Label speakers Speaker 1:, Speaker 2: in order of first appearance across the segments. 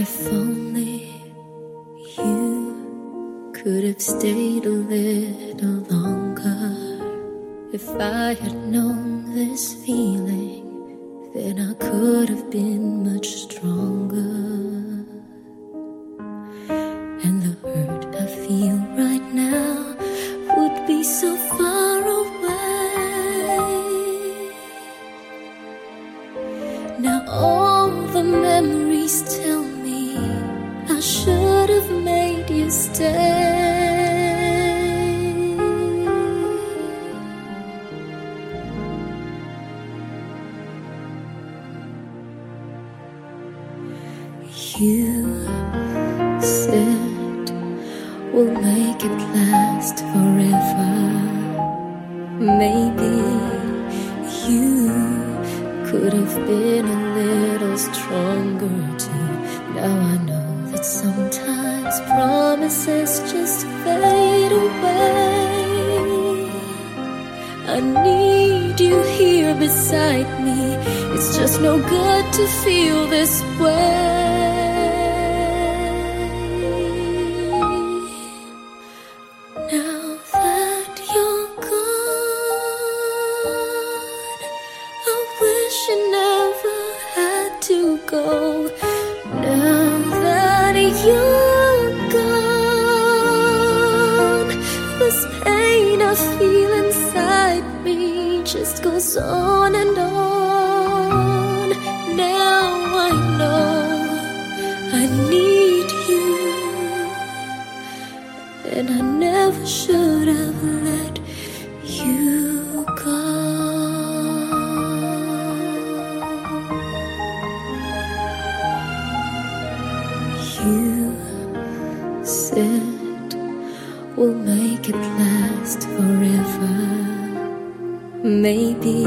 Speaker 1: If only you could have stayed a little longer. If I had known this feeling, then I could have been much stronger. And the hurt I feel right now would be so far away. Now all the memories tell me have made you stay. You said we'll make it last forever. Maybe you could have been a little stronger promises just fade away. I need you here beside me. It's just no good to feel this way. Now that you're gone, I wish never had to go. Pain I feel inside me just goes on and on. Now I know I need you. And I never should have let you go. You said we'll make it last forever. Maybe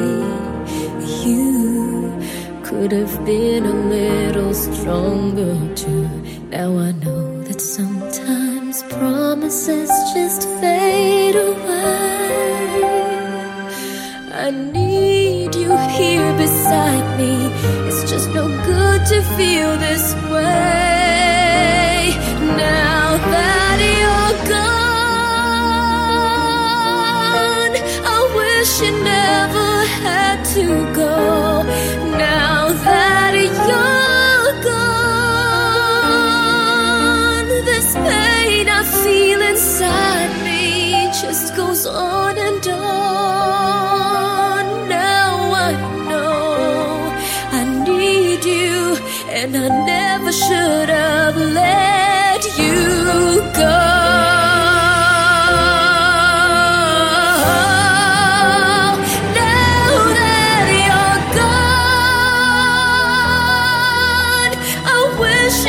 Speaker 1: you could have been a little stronger too. Now I know that sometimes promises just fade away. I need you here beside me. It's just no good to feel this to go now that you're gone. This pain I feel inside me just goes on and on. Now I know I need you, and I never should have left.